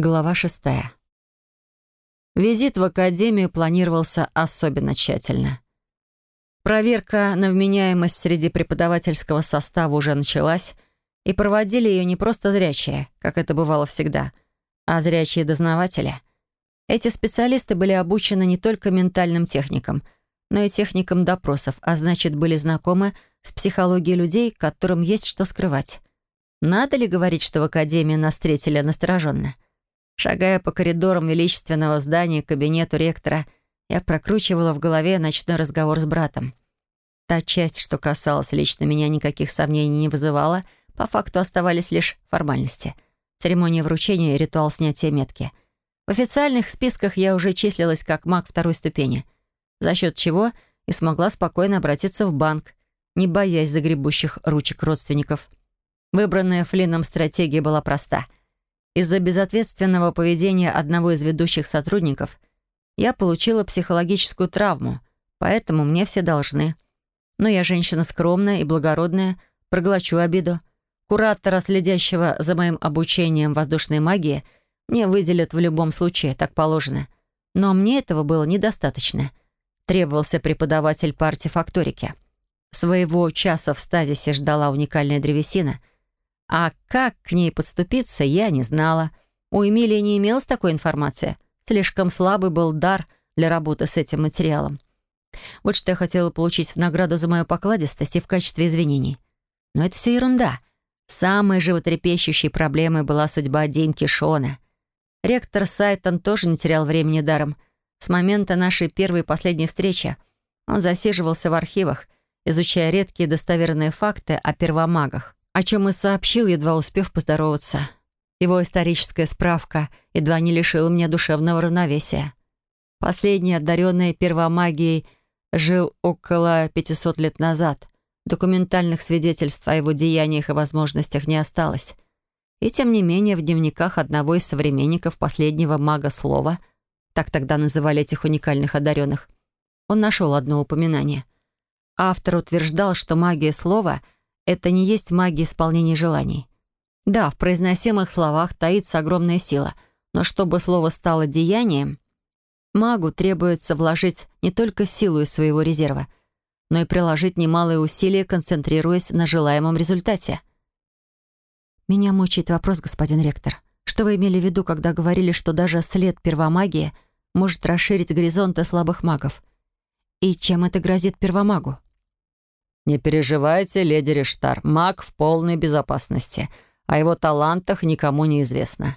Глава шестая. Визит в академию планировался особенно тщательно. Проверка на вменяемость среди преподавательского состава уже началась, и проводили ее не просто зрячие, как это бывало всегда, а зрячие дознаватели. Эти специалисты были обучены не только ментальным техникам, но и техникам допросов, а значит, были знакомы с психологией людей, которым есть что скрывать. Надо ли говорить, что в академии нас встретили настороженно? — Шагая по коридорам величественного здания к кабинету ректора, я прокручивала в голове ночной разговор с братом. Та часть, что касалась лично меня, никаких сомнений не вызывала, по факту оставались лишь формальности. Церемония вручения и ритуал снятия метки. В официальных списках я уже числилась как маг второй ступени, за счет чего и смогла спокойно обратиться в банк, не боясь загребущих ручек родственников. Выбранная Флином стратегия была проста — из-за безответственного поведения одного из ведущих сотрудников я получила психологическую травму, поэтому мне все должны. Но я женщина скромная и благородная, проглочу обиду. Куратора, следящего за моим обучением воздушной магии, мне выделят в любом случае, так положено. Но мне этого было недостаточно. Требовался преподаватель по артефакторике. Своего часа в стазисе ждала уникальная древесина — а как к ней подступиться, я не знала. У Эмилии не имелось такой информации. Слишком слабый был дар для работы с этим материалом. Вот что я хотела получить в награду за мою покладистость и в качестве извинений. Но это все ерунда. Самой животрепещущей проблемой была судьба Димки Шона. Ректор Сайтон тоже не терял времени даром. С момента нашей первой и последней встречи он засиживался в архивах, изучая редкие достоверные факты о первомагах о чем и сообщил, едва успев поздороваться. Его историческая справка едва не лишила меня душевного равновесия. Последний, одаренный первомагией, жил около 500 лет назад. Документальных свидетельств о его деяниях и возможностях не осталось. И тем не менее в дневниках одного из современников последнего мага слова, так тогда называли этих уникальных одаренных, он нашел одно упоминание. Автор утверждал, что магия слова — это не есть магия исполнения желаний. Да, в произносимых словах таится огромная сила, но чтобы слово стало деянием, магу требуется вложить не только силу из своего резерва, но и приложить немалые усилия, концентрируясь на желаемом результате. «Меня мучает вопрос, господин ректор. Что вы имели в виду, когда говорили, что даже след первомагии может расширить горизонты слабых магов? И чем это грозит первомагу?» «Не переживайте, леди Рештар, маг в полной безопасности. О его талантах никому не известно.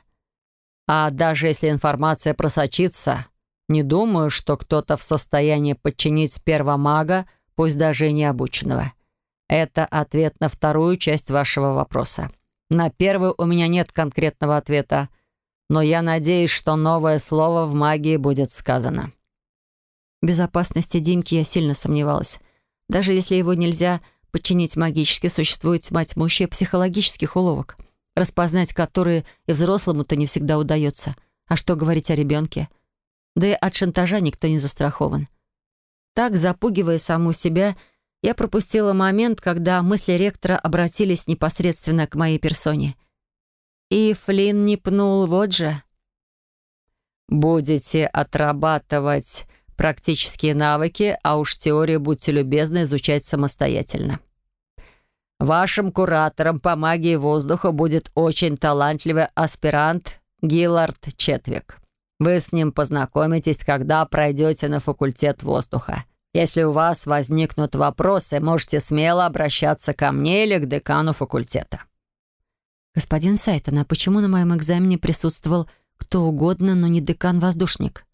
А даже если информация просочится, не думаю, что кто-то в состоянии подчинить первомага, пусть даже и необученного. Это ответ на вторую часть вашего вопроса. На первый у меня нет конкретного ответа, но я надеюсь, что новое слово в магии будет сказано». В безопасности Димки я сильно сомневалась. Даже если его нельзя подчинить магически, существует тьма тьмущая психологических уловок, распознать которые и взрослому-то не всегда удается. А что говорить о ребенке? Да и от шантажа никто не застрахован. Так, запугивая саму себя, я пропустила момент, когда мысли ректора обратились непосредственно к моей персоне. И Флинн не пнул, вот же. «Будете отрабатывать Практические навыки, а уж теорию будьте любезны изучать самостоятельно. Вашим куратором по магии воздуха будет очень талантливый аспирант Гиллард Четвик. Вы с ним познакомитесь, когда пройдете на факультет воздуха. Если у вас возникнут вопросы, можете смело обращаться ко мне или к декану факультета. «Господин Сайтон, а почему на моем экзамене присутствовал кто угодно, но не декан-воздушник?»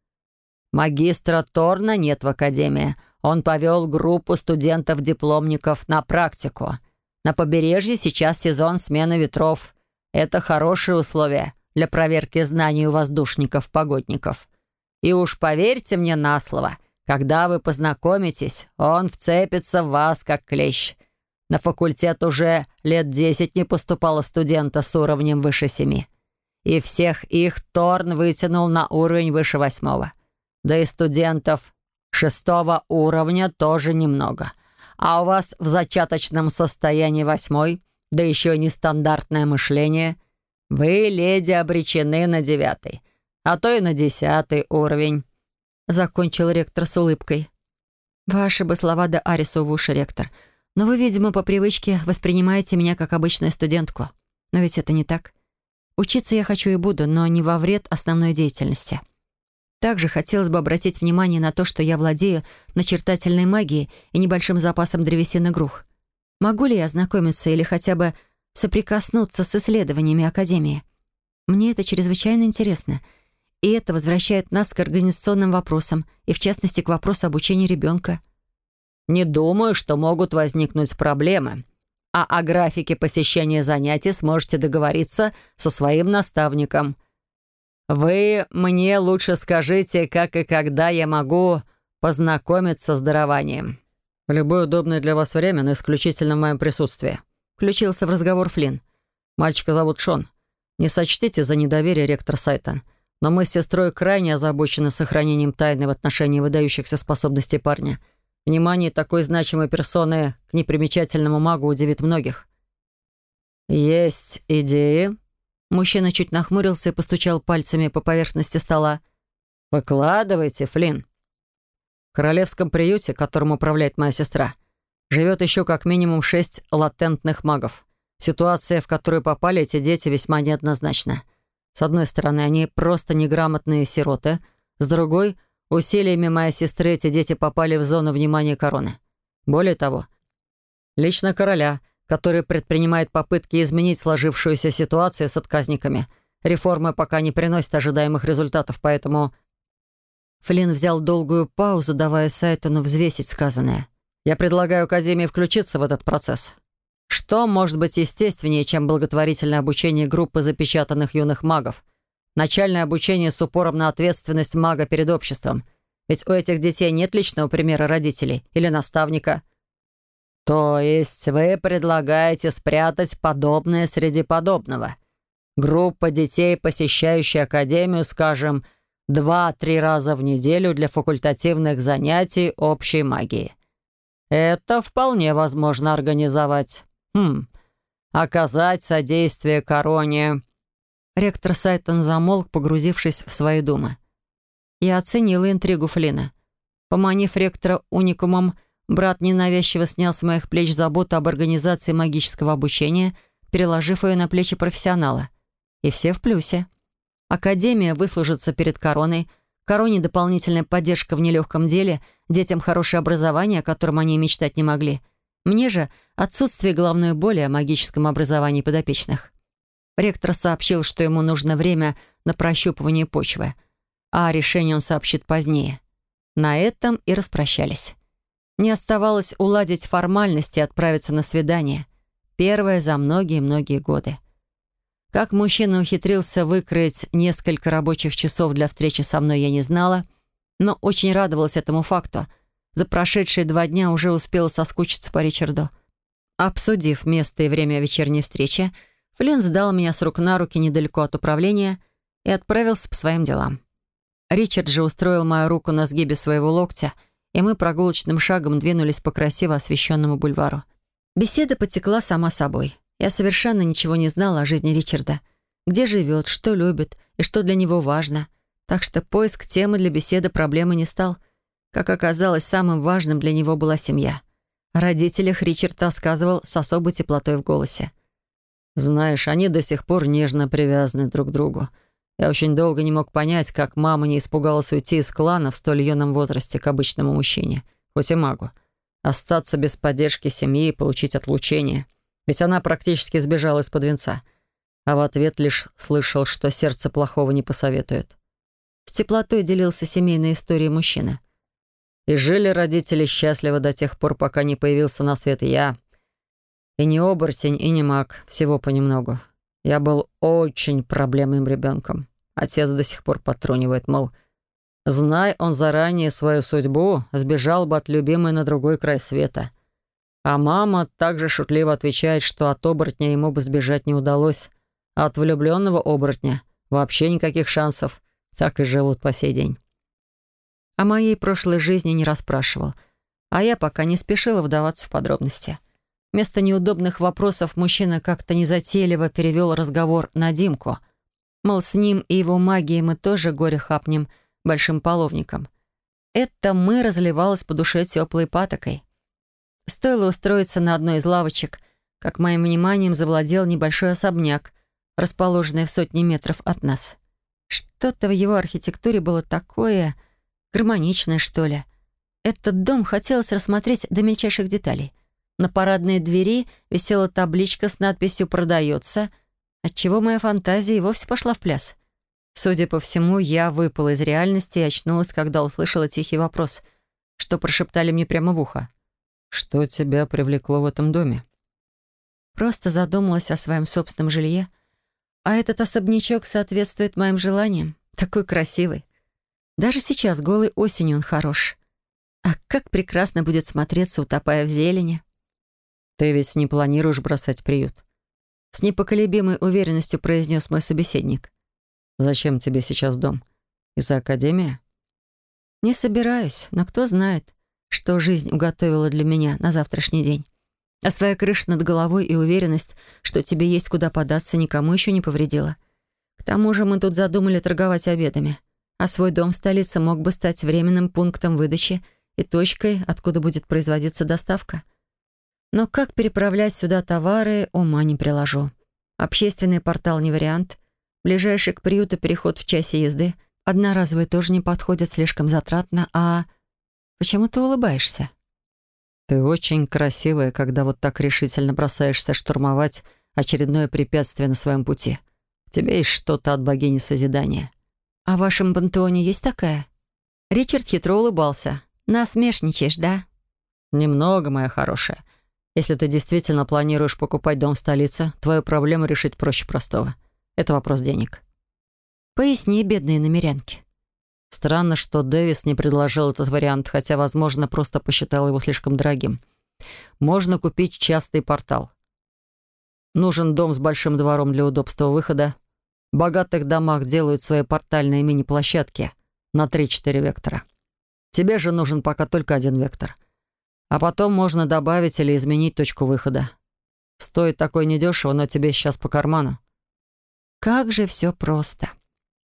Магистра Торна нет в академии. Он повел группу студентов-дипломников на практику. На побережье сейчас сезон смены ветров. Это хорошие условия для проверки знаний у воздушников-погодников. И уж поверьте мне на слово, когда вы познакомитесь, он вцепится в вас, как клещ. На факультет уже лет десять не поступало студента с уровнем выше семи. И всех их Торн вытянул на уровень выше восьмого. Да и студентов шестого уровня тоже немного. А у вас в зачаточном состоянии восьмой, да еще и нестандартное мышление. Вы, леди, обречены на девятый, а то и на десятый уровень», — закончил ректор с улыбкой. «Ваши бы слова да Арису в уши, ректор. Но вы, видимо, по привычке воспринимаете меня как обычную студентку. Но ведь это не так. Учиться я хочу и буду, но не во вред основной деятельности. Также хотелось бы обратить внимание на то, что я владею начертательной магией и небольшим запасом древесины грух. Могу ли я ознакомиться или хотя бы соприкоснуться с исследованиями Академии? Мне это чрезвычайно интересно. И это возвращает нас к организационным вопросам, и в частности к вопросу обучения ребенка. «Не думаю, что могут возникнуть проблемы», а о графике посещения занятий сможете договориться со своим наставником. Вы мне лучше скажите, как и когда я могу познакомиться с дарованием. В любое удобное для вас время, но исключительно в моем присутствии. Включился в разговор Флинн. Мальчика зовут Шон. Не сочтите за недоверие ректор Сайтон, но мы с сестрой крайне озабочены сохранением тайны в отношении выдающихся способностей парня — Внимание такой значимой персоны к непримечательному магу удивит многих. «Есть идеи?» Мужчина чуть нахмурился и постучал пальцами по поверхности стола. «Выкладывайте, Флинн». В королевском приюте, которым управляет моя сестра, живет еще как минимум шесть латентных магов. Ситуация, в которую попали эти дети, весьма неоднозначна. С одной стороны, они просто неграмотные сироты, с другой — Усилиями моей сестры эти дети попали в зону внимания короны. Более того, лично короля, который предпринимает попытки изменить сложившуюся ситуацию с отказниками. Реформы пока не приносят ожидаемых результатов, поэтому... Флинн взял долгую паузу, давая Сайтону взвесить сказанное. «Я предлагаю Академии включиться в этот процесс. Что может быть естественнее, чем благотворительное обучение группы запечатанных юных магов — Начальное обучение с упором на ответственность мага перед обществом. Ведь у этих детей нет личного примера родителей или наставника. То есть вы предлагаете спрятать подобное среди подобного? Группа детей, посещающая академию, скажем, два-три раза в неделю для факультативных занятий общей магии. Это вполне возможно организовать. Хм, оказать содействие короне Ректор Сайтон замолк, погрузившись в свои думы. Я оценила интригу Флина. Поманив ректора уникумом, брат ненавязчиво снял с моих плеч заботу об организации магического обучения, переложив ее на плечи профессионала. И все в плюсе. Академия выслужится перед короной, короне дополнительная поддержка в нелегком деле, детям хорошее образование, о котором они мечтать не могли. Мне же отсутствие головной боли о магическом образовании подопечных. Ректор сообщил, что ему нужно время на прощупывание почвы, а решение он сообщит позднее. На этом и распрощались. Не оставалось уладить формальности и отправиться на свидание. Первое за многие-многие годы. Как мужчина ухитрился выкроить несколько рабочих часов для встречи со мной, я не знала, но очень радовалась этому факту. За прошедшие два дня уже успела соскучиться по Ричарду. Обсудив место и время вечерней встречи, Флинн сдал меня с рук на руки недалеко от управления и отправился по своим делам. Ричард же устроил мою руку на сгибе своего локтя, и мы прогулочным шагом двинулись по красиво освещенному бульвару. Беседа потекла сама собой. Я совершенно ничего не знала о жизни Ричарда. Где живет, что любит и что для него важно. Так что поиск темы для беседы проблемы не стал. Как оказалось, самым важным для него была семья. О родителях Ричард рассказывал с особой теплотой в голосе. Знаешь, они до сих пор нежно привязаны друг к другу. Я очень долго не мог понять, как мама не испугалась уйти из клана в столь юном возрасте к обычному мужчине, хоть и магу. Остаться без поддержки семьи и получить отлучение. Ведь она практически сбежала из-под венца. А в ответ лишь слышал, что сердце плохого не посоветует. С теплотой делился семейной историей мужчина. И жили родители счастливо до тех пор, пока не появился на свет я, и не оборотень, и не маг, всего понемногу. Я был очень проблемным ребенком. Отец до сих пор потрунивает, мол, знай он заранее свою судьбу, сбежал бы от любимой на другой край света. А мама также шутливо отвечает, что от оборотня ему бы сбежать не удалось, а от влюбленного оборотня вообще никаких шансов. Так и живут по сей день. О моей прошлой жизни не расспрашивал, а я пока не спешила вдаваться в подробности. Вместо неудобных вопросов мужчина как-то незатейливо перевел разговор на Димку. Мол, с ним и его магией мы тоже горе хапнем большим половником. Это мы разливалось по душе теплой патокой. Стоило устроиться на одной из лавочек, как моим вниманием завладел небольшой особняк, расположенный в сотни метров от нас. Что-то в его архитектуре было такое гармоничное, что ли. Этот дом хотелось рассмотреть до мельчайших деталей. На парадной двери висела табличка с надписью «Продается», отчего моя фантазия и вовсе пошла в пляс. Судя по всему, я выпала из реальности и очнулась, когда услышала тихий вопрос, что прошептали мне прямо в ухо. «Что тебя привлекло в этом доме?» Просто задумалась о своем собственном жилье. А этот особнячок соответствует моим желаниям. Такой красивый. Даже сейчас, голой осенью, он хорош. А как прекрасно будет смотреться, утопая в зелени. «Ты ведь не планируешь бросать приют?» С непоколебимой уверенностью произнес мой собеседник. «Зачем тебе сейчас дом? Из-за академии?» «Не собираюсь, но кто знает, что жизнь уготовила для меня на завтрашний день. А своя крыша над головой и уверенность, что тебе есть куда податься, никому еще не повредила. К тому же мы тут задумали торговать обедами, а свой дом в столице мог бы стать временным пунктом выдачи и точкой, откуда будет производиться доставка. Но как переправлять сюда товары, ума не приложу. Общественный портал не вариант. Ближайший к приюту переход в часе езды. Одноразовые тоже не подходят, слишком затратно, а... Почему ты улыбаешься? Ты очень красивая, когда вот так решительно бросаешься штурмовать очередное препятствие на своем пути. В тебе есть что-то от богини Созидания. А в вашем пантеоне есть такая? Ричард хитро улыбался. Насмешничаешь, да? Немного, моя хорошая. Если ты действительно планируешь покупать дом в столице, твою проблему решить проще простого. Это вопрос денег. Поясни, бедные намерянки. Странно, что Дэвис не предложил этот вариант, хотя, возможно, просто посчитал его слишком дорогим. Можно купить частный портал. Нужен дом с большим двором для удобства выхода. В богатых домах делают свои портальные мини-площадки на 3-4 вектора. Тебе же нужен пока только один вектор. А потом можно добавить или изменить точку выхода. Стоит такой недешево, но тебе сейчас по карману. Как же все просто.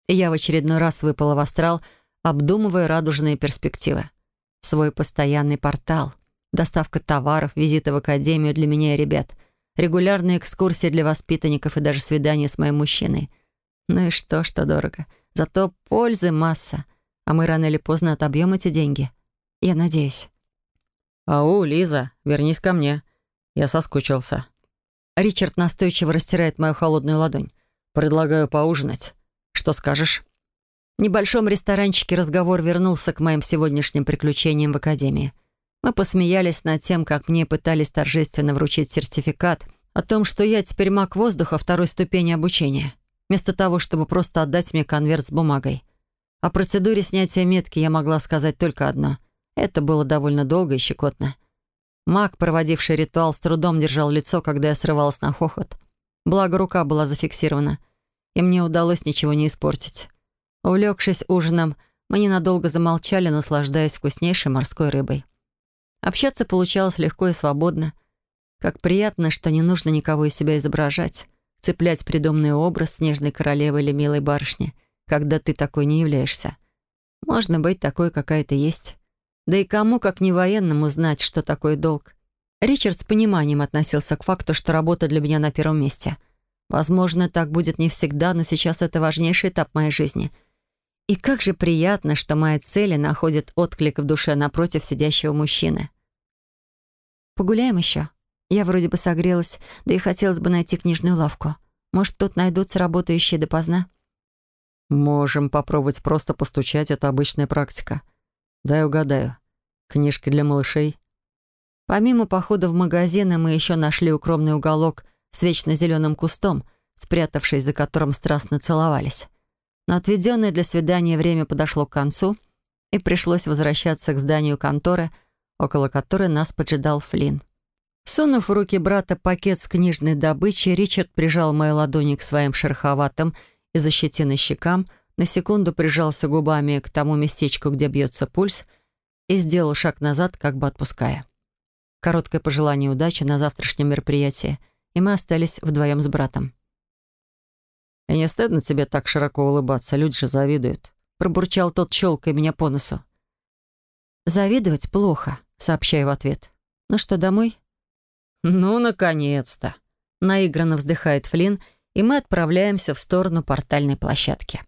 Я в очередной раз выпала в астрал, обдумывая радужные перспективы. Свой постоянный портал, доставка товаров, визиты в академию для меня и ребят, регулярные экскурсии для воспитанников и даже свидания с моим мужчиной. Ну и что, что дорого. Зато пользы масса. А мы рано или поздно отобьем эти деньги. Я надеюсь. «Ау, Лиза, вернись ко мне. Я соскучился». Ричард настойчиво растирает мою холодную ладонь. «Предлагаю поужинать. Что скажешь?» В небольшом ресторанчике разговор вернулся к моим сегодняшним приключениям в академии. Мы посмеялись над тем, как мне пытались торжественно вручить сертификат о том, что я теперь маг воздуха второй ступени обучения, вместо того, чтобы просто отдать мне конверт с бумагой. О процедуре снятия метки я могла сказать только одно. Это было довольно долго и щекотно. Маг, проводивший ритуал, с трудом держал лицо, когда я срывалась на хохот. Благо, рука была зафиксирована — и мне удалось ничего не испортить. Увлекшись ужином, мы ненадолго замолчали, наслаждаясь вкуснейшей морской рыбой. Общаться получалось легко и свободно. Как приятно, что не нужно никого из себя изображать, цеплять придуманный образ снежной королевы или милой барышни, когда ты такой не являешься. Можно быть такой, какая ты есть. Да и кому, как не военному, знать, что такое долг. Ричард с пониманием относился к факту, что работа для меня на первом месте — Возможно, так будет не всегда, но сейчас это важнейший этап моей жизни. И как же приятно, что мои цели находят отклик в душе напротив сидящего мужчины. «Погуляем еще?» Я вроде бы согрелась, да и хотелось бы найти книжную лавку. Может, тут найдутся работающие допоздна? «Можем попробовать просто постучать, это обычная практика. Дай угадаю. Книжки для малышей?» Помимо похода в магазины, мы еще нашли укромный уголок — с вечно зеленым кустом, спрятавшись за которым страстно целовались. Но отведенное для свидания время подошло к концу, и пришлось возвращаться к зданию конторы, около которой нас поджидал Флинн. Сунув в руки брата пакет с книжной добычей, Ричард прижал мои ладони к своим шероховатым и защитиной щекам, на секунду прижался губами к тому местечку, где бьется пульс, и сделал шаг назад, как бы отпуская. короткое пожелание удачи на завтрашнем мероприятии, и мы остались вдвоем с братом. «И не стыдно тебе так широко улыбаться? Люди же завидуют», — пробурчал тот, щелкая меня по носу. «Завидовать плохо», — сообщаю в ответ. «Ну что, домой?» «Ну, наконец-то!» — наигранно вздыхает Флинн, и мы отправляемся в сторону портальной площадки.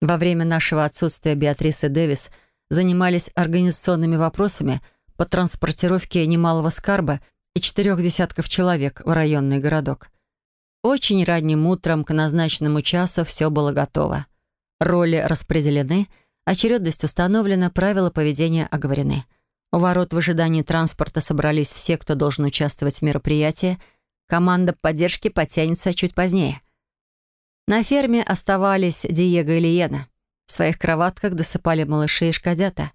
Во время нашего отсутствия Беатрис и Дэвис занимались организационными вопросами по транспортировке немалого скарба и четырех десятков человек в районный городок. Очень ранним утром к назначенному часу все было готово. Роли распределены, очередность установлена, правила поведения оговорены. У ворот в ожидании транспорта собрались все, кто должен участвовать в мероприятии. Команда поддержки потянется чуть позднее. На ферме оставались Диего и Лиена. В своих кроватках досыпали малыши и шкодята.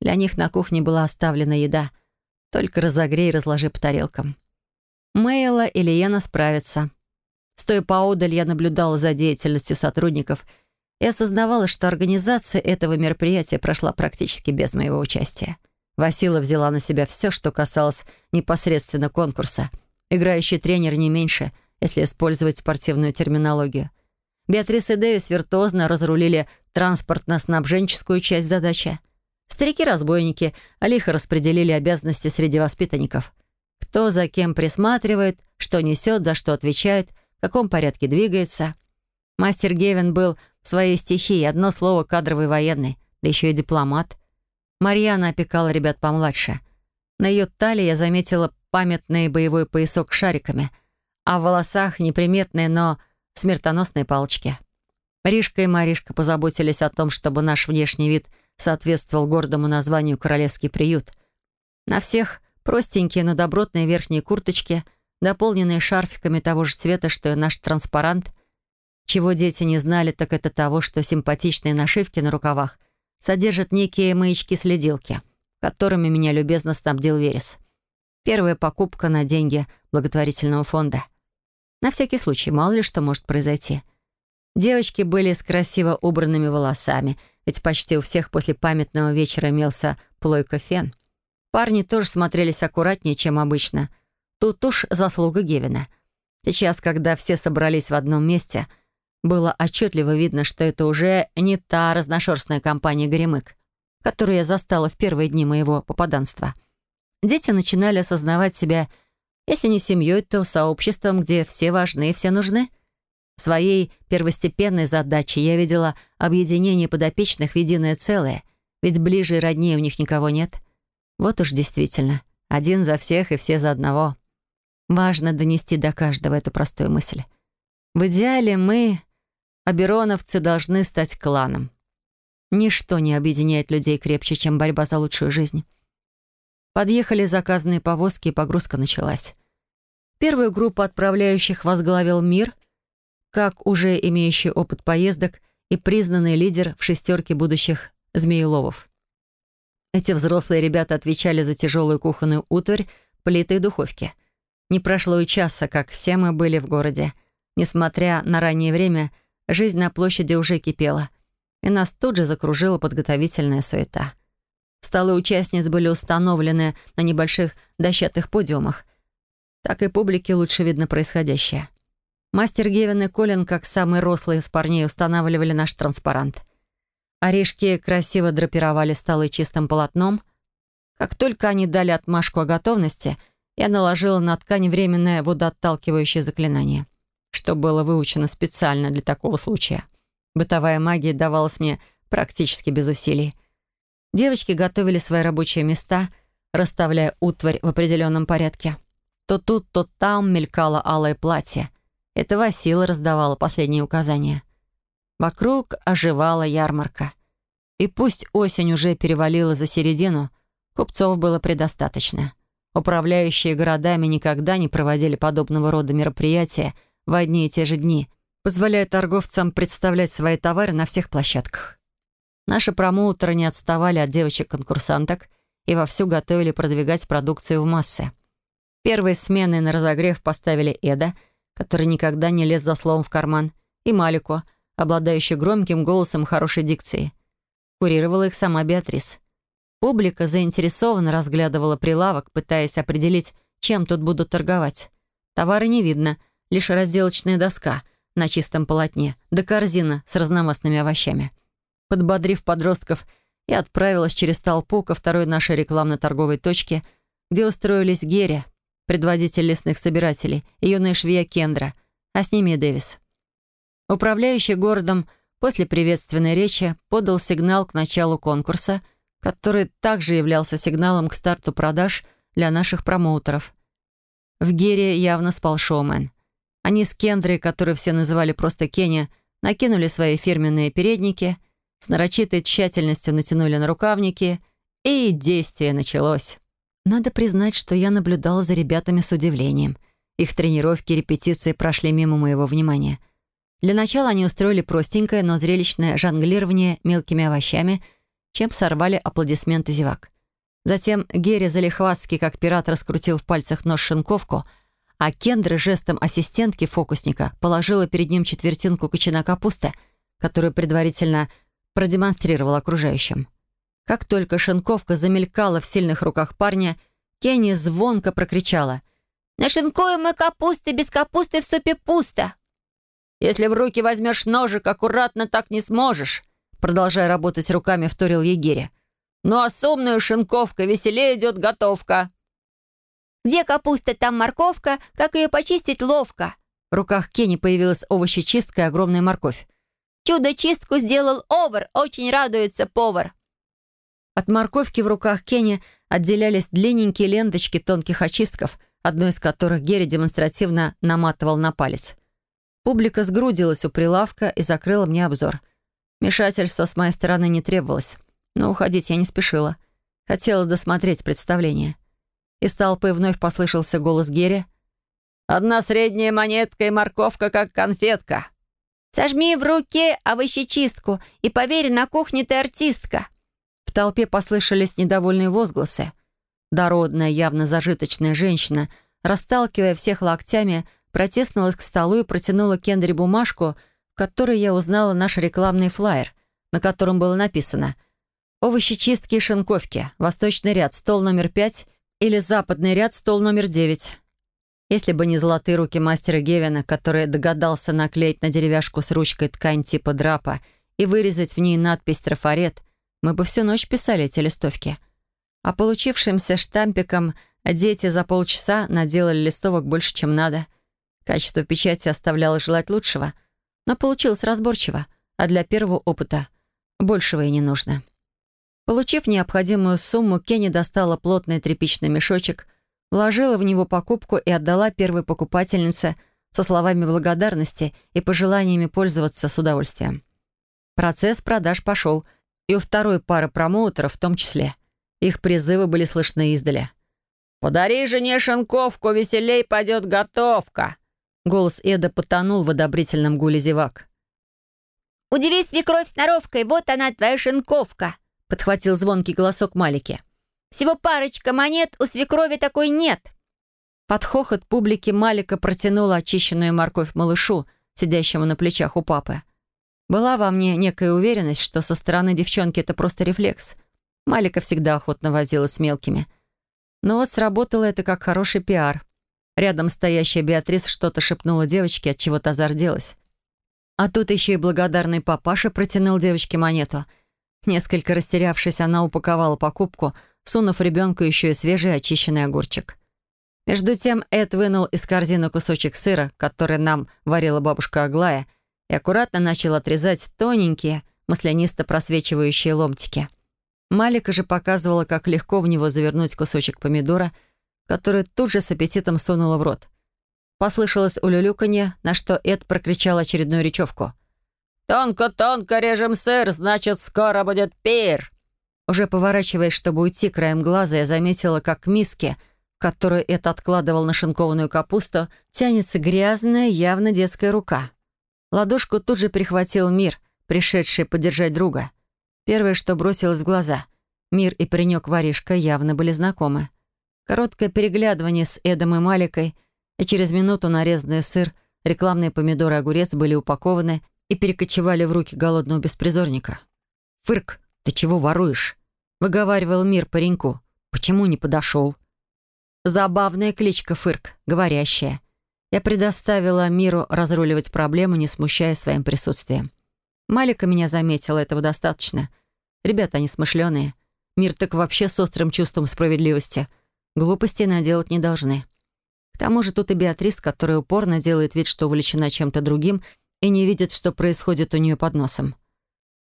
Для них на кухне была оставлена еда. Только разогрей и разложи по тарелкам. Мейла и Лиена справятся. Стоя поодаль, я наблюдала за деятельностью сотрудников и осознавала, что организация этого мероприятия прошла практически без моего участия. Васила взяла на себя все, что касалось непосредственно конкурса. Играющий тренер не меньше, если использовать спортивную терминологию. Беатрис и Дэвис виртуозно разрулили транспортно-снабженческую часть задачи. Старики-разбойники лихо распределили обязанности среди воспитанников. Кто за кем присматривает, что несет, за что отвечает, в каком порядке двигается. Мастер Гевин был в своей стихии, одно слово кадровый военный, да еще и дипломат. Марьяна опекала ребят помладше. На ее талии я заметила памятный боевой поясок с шариками, а в волосах неприметные, но смертоносные палочки. Ришка и Маришка позаботились о том, чтобы наш внешний вид соответствовал гордому названию «Королевский приют». На всех простенькие, но добротные верхние курточки — дополненные шарфиками того же цвета, что и наш транспарант. Чего дети не знали, так это того, что симпатичные нашивки на рукавах содержат некие маячки-следилки, которыми меня любезно снабдил Верес. Первая покупка на деньги благотворительного фонда. На всякий случай, мало ли что может произойти. Девочки были с красиво убранными волосами, ведь почти у всех после памятного вечера имелся плойка-фен. Парни тоже смотрелись аккуратнее, чем обычно — Тут уж заслуга Гевина. Сейчас, когда все собрались в одном месте, было отчетливо видно, что это уже не та разношерстная компания «Горемык», которую я застала в первые дни моего попаданства. Дети начинали осознавать себя, если не семьей, то сообществом, где все важны и все нужны. Своей первостепенной задачей я видела объединение подопечных в единое целое, ведь ближе и роднее у них никого нет. Вот уж действительно, один за всех и все за одного. Важно донести до каждого эту простую мысль. В идеале мы, абероновцы, должны стать кланом. Ничто не объединяет людей крепче, чем борьба за лучшую жизнь. Подъехали заказанные повозки, и погрузка началась. Первую группу отправляющих возглавил Мир, как уже имеющий опыт поездок и признанный лидер в шестерке будущих змееловов. Эти взрослые ребята отвечали за тяжелую кухонную утварь, плиты и духовки. Не прошло и часа, как все мы были в городе. Несмотря на раннее время, жизнь на площади уже кипела, и нас тут же закружила подготовительная суета. Столы участниц были установлены на небольших дощатых подиумах. Так и публике лучше видно происходящее. Мастер Гевин и Колин, как самые рослые из парней, устанавливали наш транспарант. Орешки красиво драпировали столы чистым полотном. Как только они дали отмашку о готовности — я наложила на ткань временное водоотталкивающее заклинание, что было выучено специально для такого случая. Бытовая магия давалась мне практически без усилий. Девочки готовили свои рабочие места, расставляя утварь в определенном порядке. То тут, то там мелькало алое платье. Это Васила раздавала последние указания. Вокруг оживала ярмарка. И пусть осень уже перевалила за середину, купцов было предостаточно. Управляющие городами никогда не проводили подобного рода мероприятия в одни и те же дни, позволяя торговцам представлять свои товары на всех площадках. Наши промоутеры не отставали от девочек-конкурсанток и вовсю готовили продвигать продукцию в массы. Первые смены на разогрев поставили Эда, который никогда не лез за словом в карман, и Малику, обладающий громким голосом и хорошей дикцией. Курировала их сама Беатрис. Публика заинтересованно разглядывала прилавок, пытаясь определить, чем тут будут торговать. Товара не видно, лишь разделочная доска на чистом полотне, да корзина с разномастными овощами. Подбодрив подростков, я отправилась через толпу ко второй нашей рекламно-торговой точке, где устроились Герри, предводитель лесных собирателей, и юная швея Кендра, а с ними и Дэвис. Управляющий городом после приветственной речи подал сигнал к началу конкурса — который также являлся сигналом к старту продаж для наших промоутеров. В Гере явно спал шоумен. Они с Кендрой, которые все называли просто Кенни, накинули свои фирменные передники, с нарочитой тщательностью натянули на рукавники, и действие началось. Надо признать, что я наблюдала за ребятами с удивлением. Их тренировки и репетиции прошли мимо моего внимания. Для начала они устроили простенькое, но зрелищное жонглирование мелкими овощами — чем сорвали аплодисменты зевак. Затем Герри залихватски, как пират, раскрутил в пальцах нож-шинковку, а Кендра жестом ассистентки-фокусника положила перед ним четвертинку кочана капусты, которую предварительно продемонстрировал окружающим. Как только шинковка замелькала в сильных руках парня, Кенни звонко прокричала «Нашинкуем мы капусты, без капусты в супе пусто!» «Если в руки возьмешь ножик, аккуратно так не сможешь!» Продолжая работать руками, вторил егеря. «Ну а с умной шинковкой веселее идет готовка». «Где капуста, там морковка, как ее почистить ловко». В руках Кенни появилась овощечистка и огромная морковь. «Чудо-чистку сделал овар, очень радуется повар». От морковки в руках Кенни отделялись длинненькие ленточки тонких очистков, одной из которых Герри демонстративно наматывал на палец. Публика сгрудилась у прилавка и закрыла мне обзор. Вмешательства с моей стороны не требовалось, но уходить я не спешила. Хотелось досмотреть представление. Из толпы вновь послышался голос Герри. «Одна средняя монетка и морковка, как конфетка». «Сожми в руке овощечистку и поверь, на кухне ты артистка». В толпе послышались недовольные возгласы. Дородная, явно зажиточная женщина, расталкивая всех локтями, протеснулась к столу и протянула Кендри бумажку — которой я узнала наш рекламный флаер, на котором было написано «Овощи, чистки и шинковки. Восточный ряд, стол номер пять или западный ряд, стол номер девять». Если бы не золотые руки мастера Гевина, который догадался наклеить на деревяшку с ручкой ткань типа драпа и вырезать в ней надпись «Трафарет», мы бы всю ночь писали эти листовки. А получившимся штампиком дети за полчаса наделали листовок больше, чем надо. Качество печати оставляло желать лучшего — но получилось разборчиво, а для первого опыта большего и не нужно. Получив необходимую сумму, Кенни достала плотный тряпичный мешочек, вложила в него покупку и отдала первой покупательнице со словами благодарности и пожеланиями пользоваться с удовольствием. Процесс продаж пошел, и у второй пары промоутеров в том числе. Их призывы были слышны издали. «Подари жене шинковку, веселей пойдет готовка!» Голос Эда потонул в одобрительном гуле зевак. «Удиви свекровь сноровкой, вот она, твоя шинковка!» подхватил звонкий голосок Малики. «Всего парочка монет, у свекрови такой нет!» Под хохот публики Малика протянула очищенную морковь малышу, сидящему на плечах у папы. Была во мне некая уверенность, что со стороны девчонки это просто рефлекс. Малика всегда охотно возилась с мелкими. Но сработало это как хороший пиар. Рядом стоящая Беатрис что-то шепнула девочке, от чего та зарделась. А тут еще и благодарный папаша протянул девочке монету. Несколько растерявшись, она упаковала покупку, сунув ребенку еще и свежий очищенный огурчик. Между тем Эд вынул из корзины кусочек сыра, который нам варила бабушка Аглая, и аккуратно начал отрезать тоненькие, маслянисто просвечивающие ломтики. Малика же показывала, как легко в него завернуть кусочек помидора — которую тут же с аппетитом сунула в рот. Послышалось улюлюканье, на что Эд прокричал очередную речевку. «Тонко-тонко режем сыр, значит, скоро будет пир!» Уже поворачиваясь, чтобы уйти краем глаза, я заметила, как к миске, которую Эд откладывал нашинкованную капусту, тянется грязная, явно детская рука. Ладошку тут же прихватил Мир, пришедший поддержать друга. Первое, что бросилось в глаза. Мир и паренек-воришка явно были знакомы. Короткое переглядывание с Эдом и Маликой, и через минуту нарезанный сыр, рекламные помидоры и огурец были упакованы и перекочевали в руки голодного беспризорника. «Фырк, ты чего воруешь?» — выговаривал мир пареньку. «Почему не подошел?» Забавная кличка Фырк, говорящая. Я предоставила миру разруливать проблему, не смущая своим присутствием. Малика меня заметила, этого достаточно. Ребята, они смышленые. Мир так вообще с острым чувством справедливости. Глупостей наделать не должны. К тому же тут и Беатрис, которая упорно делает вид, что увлечена чем-то другим и не видит, что происходит у нее под носом.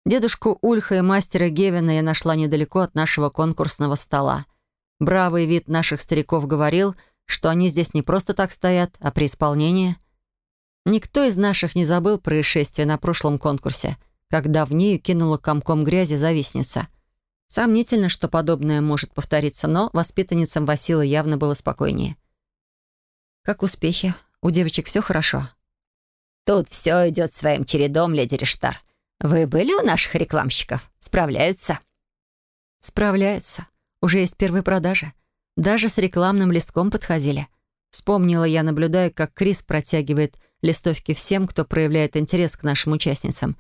Дедушку Ульха и мастера Гевина я нашла недалеко от нашего конкурсного стола. Бравый вид наших стариков говорил, что они здесь не просто так стоят, а при исполнении. Никто из наших не забыл происшествие на прошлом конкурсе, когда в ней кинула комком грязи завистница. Сомнительно, что подобное может повториться, но воспитанницам Васила явно было спокойнее. «Как успехи? У девочек все хорошо?» «Тут все идет своим чередом, леди Рештар. Вы были у наших рекламщиков? Справляются?» «Справляются. Уже есть первые продажи. Даже с рекламным листком подходили. Вспомнила я, наблюдая, как Крис протягивает листовки всем, кто проявляет интерес к нашим участницам,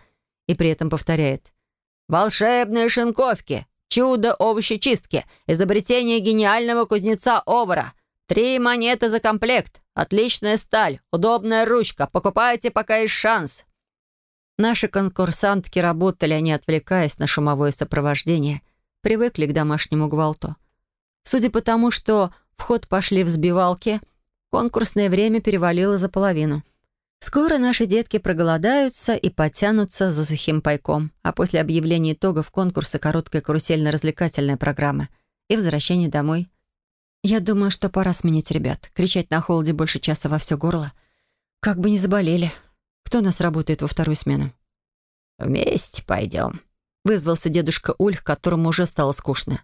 и при этом повторяет «Волшебные шинковки! Чудо овощечистки! Изобретение гениального кузнеца Овара! Три монеты за комплект! Отличная сталь! Удобная ручка! Покупайте, пока есть шанс!» Наши конкурсантки работали, не отвлекаясь на шумовое сопровождение, привыкли к домашнему гвалту. Судя по тому, что в ход пошли взбивалки, конкурсное время перевалило за половину. Скоро наши детки проголодаются и потянутся за сухим пайком, а после объявления итогов конкурса короткая карусельно-развлекательная программа и возвращение домой. Я думаю, что пора сменить ребят. Кричать на холоде больше часа во все горло. Как бы не заболели. Кто у нас работает во вторую смену?» «Вместе пойдем», — вызвался дедушка Ульх, которому уже стало скучно.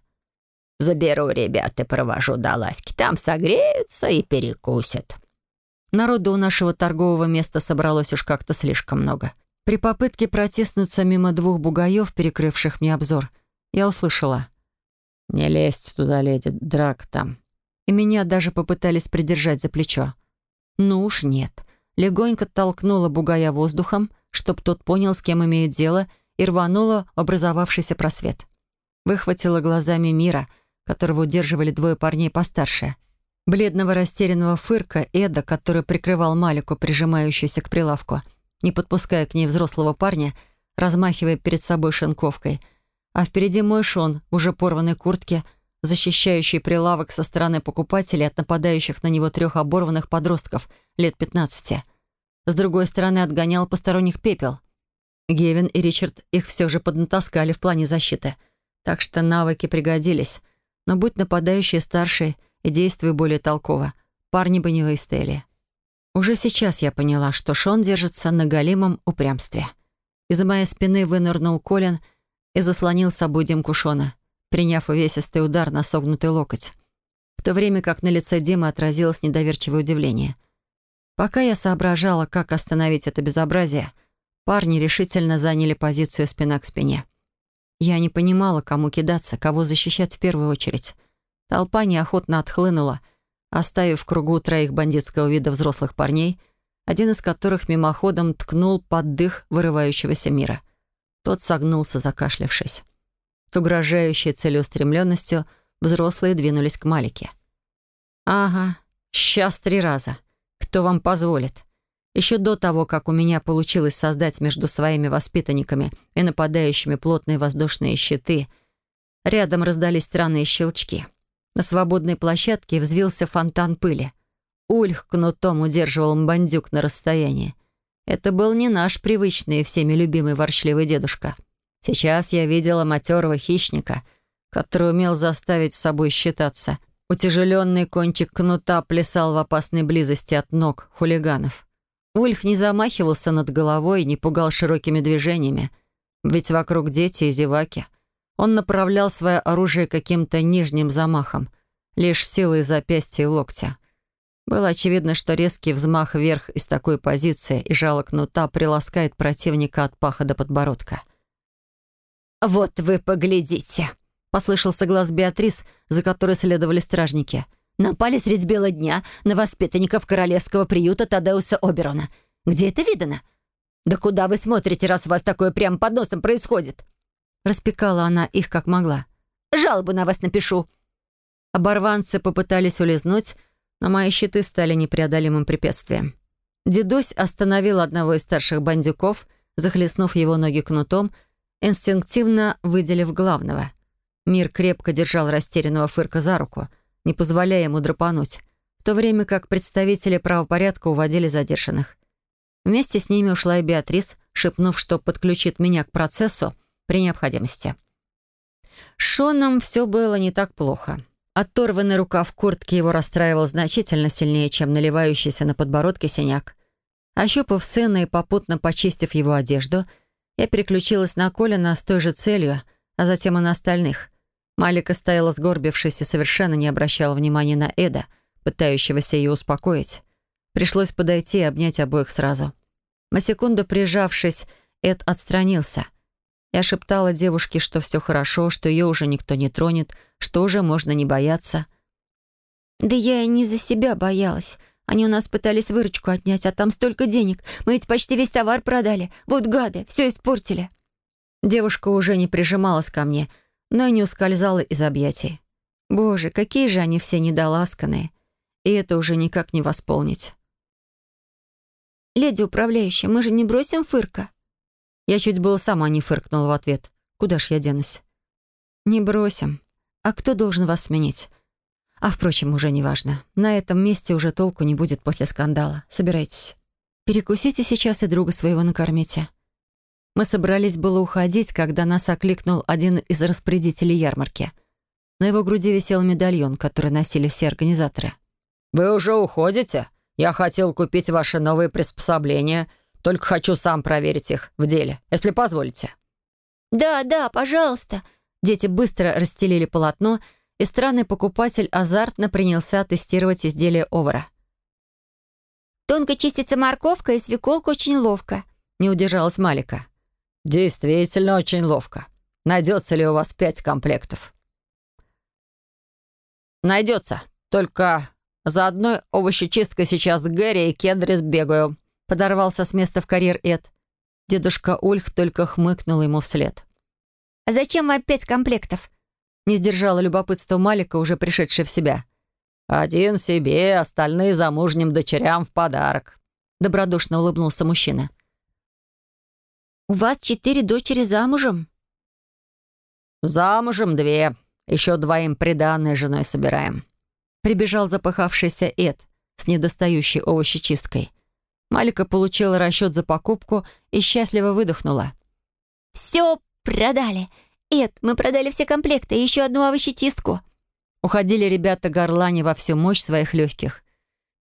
«Заберу ребят и провожу до лавки. Там согреются и перекусят». Народу у нашего торгового места собралось уж как-то слишком много. При попытке протиснуться мимо двух бугаев, перекрывших мне обзор, я услышала. «Не лезьте туда, леди, драк там». И меня даже попытались придержать за плечо. Ну уж нет легонько толкнула бугая воздухом, чтоб тот понял, с кем имеет дело, и рванула образовавшийся просвет. Выхватила глазами мира, которого удерживали двое парней постарше. Бледного растерянного фырка Эда, который прикрывал Малику, прижимающуюся к прилавку, не подпуская к ней взрослого парня, размахивая перед собой шинковкой. А впереди мой Шон, уже порванной куртке, защищающий прилавок со стороны покупателей от нападающих на него трех оборванных подростков лет 15. С другой стороны отгонял посторонних пепел. Гевин и Ричард их все же поднатаскали в плане защиты, так что навыки пригодились. Но будь нападающие старше и действуй более толково, парни бы не выстояли. Уже сейчас я поняла, что Шон держится на голимом упрямстве. Из-за моей спины вынырнул Колин и заслонил собой Димку Шона — приняв увесистый удар на согнутый локоть, в то время как на лице Димы отразилось недоверчивое удивление. Пока я соображала, как остановить это безобразие, парни решительно заняли позицию спина к спине. Я не понимала, кому кидаться, кого защищать в первую очередь. Толпа неохотно отхлынула, оставив в кругу троих бандитского вида взрослых парней, один из которых мимоходом ткнул под дых вырывающегося мира. Тот согнулся, закашлявшись. С угрожающей целеустремленностью взрослые двинулись к Малике. «Ага, сейчас три раза. Кто вам позволит?» Еще до того, как у меня получилось создать между своими воспитанниками и нападающими плотные воздушные щиты, рядом раздались странные щелчки. На свободной площадке взвился фонтан пыли. Ульх кнутом удерживал бандюк на расстоянии. Это был не наш привычный и всеми любимый ворчливый дедушка. Сейчас я видела матерого хищника, который умел заставить с собой считаться. Утяжеленный кончик кнута плясал в опасной близости от ног хулиганов. Ульх не замахивался над головой и не пугал широкими движениями, ведь вокруг дети и зеваки. Он направлял свое оружие каким-то нижним замахом, лишь силой запястья и локтя. Было очевидно, что резкий взмах вверх из такой позиции и жало кнута приласкает противника от паха до подбородка — «Вот вы поглядите!» — послышался глаз Беатрис, за которой следовали стражники. «Напали средь бела дня на воспитанников королевского приюта Тадеуса Оберона. Где это видано? Да куда вы смотрите, раз у вас такое прямо под носом происходит?» Распекала она их как могла. жалобу на вас напишу». Оборванцы попытались улизнуть, но мои щиты стали непреодолимым препятствием. Дедусь остановил одного из старших бандюков, захлестнув его ноги кнутом, инстинктивно выделив главного. Мир крепко держал растерянного фырка за руку, не позволяя ему драпануть, в то время как представители правопорядка уводили задержанных. Вместе с ними ушла и Беатрис, шепнув, что подключит меня к процессу при необходимости. С Шоном все было не так плохо. Оторванный рукав куртки его расстраивал значительно сильнее, чем наливающийся на подбородке синяк. Ощупав сына и попутно почистив его одежду, я переключилась на Колина с той же целью, а затем и на остальных. Малика стояла сгорбившись и совершенно не обращала внимания на Эда, пытающегося ее успокоить. Пришлось подойти и обнять обоих сразу. На секунду прижавшись, Эд отстранился. Я шептала девушке, что все хорошо, что ее уже никто не тронет, что уже можно не бояться. «Да я и не за себя боялась. Они у нас пытались выручку отнять, а там столько денег. Мы ведь почти весь товар продали. Вот гады, все испортили». Девушка уже не прижималась ко мне, но и не ускользала из объятий. Боже, какие же они все недоласканные. И это уже никак не восполнить. «Леди управляющая, мы же не бросим фырка?» Я чуть было сама не фыркнула в ответ. «Куда ж я денусь?» «Не бросим. А кто должен вас сменить?» А, впрочем, уже не важно. На этом месте уже толку не будет после скандала. Собирайтесь. Перекусите сейчас и друга своего накормите. Мы собрались было уходить, когда нас окликнул один из распорядителей ярмарки. На его груди висел медальон, который носили все организаторы. «Вы уже уходите? Я хотел купить ваши новые приспособления, только хочу сам проверить их в деле, если позволите». «Да, да, пожалуйста». Дети быстро расстелили полотно, и странный покупатель азартно принялся тестировать изделие овара. «Тонко чистится морковка, и свеколка очень ловко», — не удержалась Малика. «Действительно очень ловко. Найдется ли у вас пять комплектов?» «Найдется. Только за одной овощечисткой сейчас Гэри и Кендрис бегаю», — подорвался с места в карьер Эд. Дедушка Ульх только хмыкнул ему вслед. «А зачем вам пять комплектов?» Не сдержала любопытство Малика, уже пришедшая в себя. «Один себе, остальные замужним дочерям в подарок», — добродушно улыбнулся мужчина. «У вас четыре дочери замужем?» «Замужем две. Еще двоим приданной женой собираем». Прибежал запыхавшийся Эд с недостающей овощечисткой. Малика получила расчет за покупку и счастливо выдохнула. «Все продали. Эд, мы продали все комплекты и еще одну овощечистку». Уходили ребята горлани во всю мощь своих легких.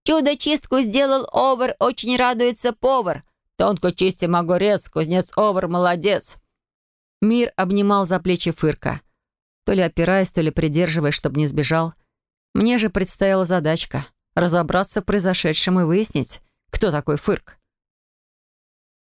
«Чудо-чистку сделал Овар, очень радуется повар. Тонко чистим огурец, кузнец Овар молодец!» Мир обнимал за плечи Фырка. То ли опираясь, то ли придерживаясь, чтобы не сбежал. Мне же предстояла задачка — разобраться в произошедшем и выяснить, кто такой Фырк.